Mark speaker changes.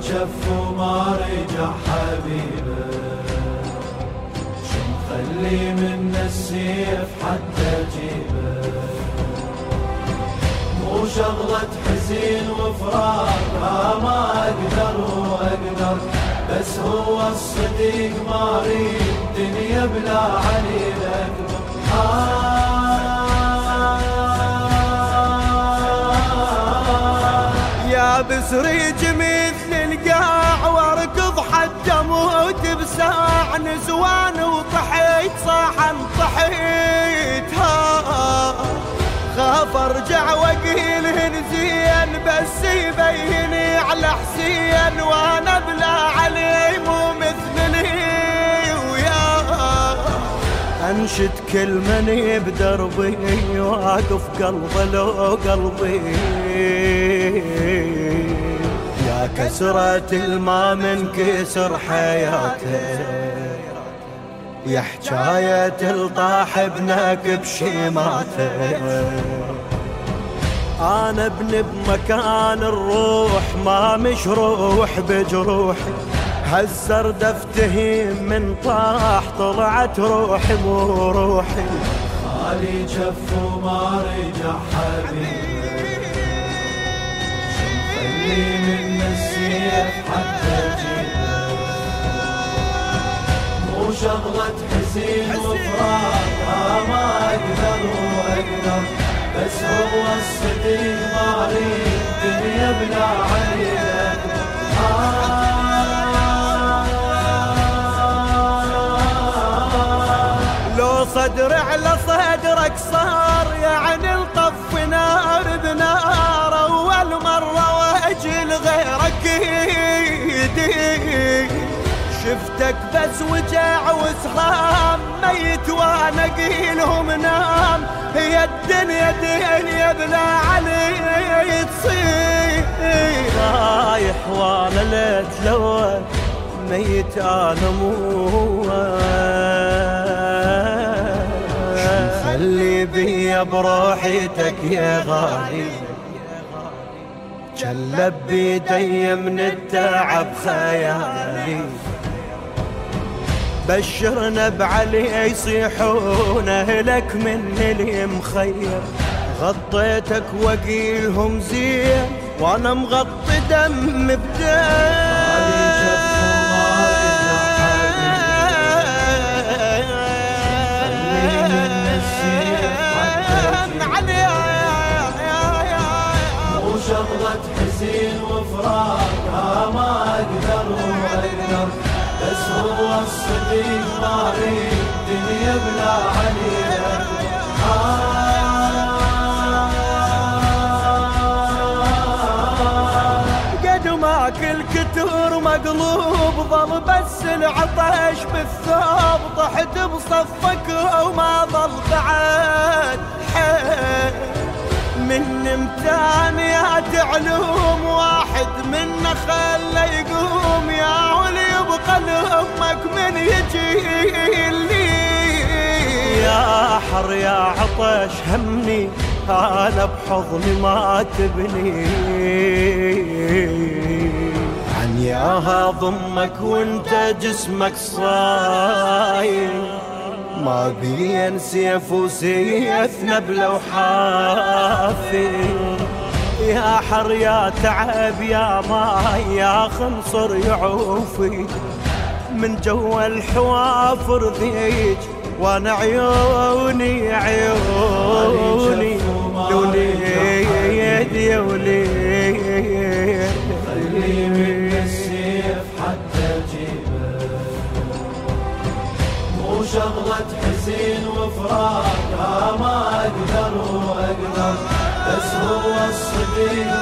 Speaker 1: جف وما رجع حبيبه. شو مخلي من السيف حتى جيبه؟ مو شغلة حزين وفراق ما أقدر وأقدر. بس هو الصديق ما اريد دنيا بلا علي
Speaker 2: بسريج مثل القاع واركض حتى أموت بساع. نزوان وطحيت صاحا طحيت ها خاف ارجع واقيلهن زين بس يبيني على حسين. وأنا أنشد كل من بدربي واقف قلبه لو قلبي. يا كسرة الما من كسر حياته يا حكاية الطاح ابنك بشيماته أنا ابن بمكان الروح ما مشروح بجروحي. هالزر دفتهيم من طاح طلعت روحي مو روحي.
Speaker 1: خالي جف وما رجع حبيبي. شو مخلي من السيف حتى جيبه مو شغلة حزين وفراق ما أقدر واقدر بس هو الصديق ما أريد دنيا بلا علي
Speaker 2: صدر على صدرك صار يعني الطف نار بنار أول مرة وأجل غيرك ايدي شفتك بس وجع وسهام ميت وأنا قيلهم نام. هي الدنيا دنيا بلا علي تصير. رايح وأنا لتلوى ميت أنا مو خلي بيا بروحيتك يا غالي. جلب بيدي من التعب خيالي. بشرنا بعلي يصيحون أهلك من اللي مخير غطيتك وقيلهم زين وأنا مغطي دم بدم قد ما كل مقلوب ظل بس العطش بالثوب طحت بصفك وما ظل بعد حيل. من امتان يا تعلوم واحد منا خله لامك من يجي لي. يا حر يا عطش همني أنا بحضني ما تبني. عن ياها ضمك وانت جسمك صاير ما بين سيف وسيف نبلة وحافي يا حر يا تعب يا ماي يا خنصر يعوفي. من جوا الحوافر ذيج وأنا عيوني عيوني لوليد يا وليد
Speaker 1: خلي من السيف حتى جيبه مو شغلة حزين وفراق ما أقدر وأقدر بس هو الصديق.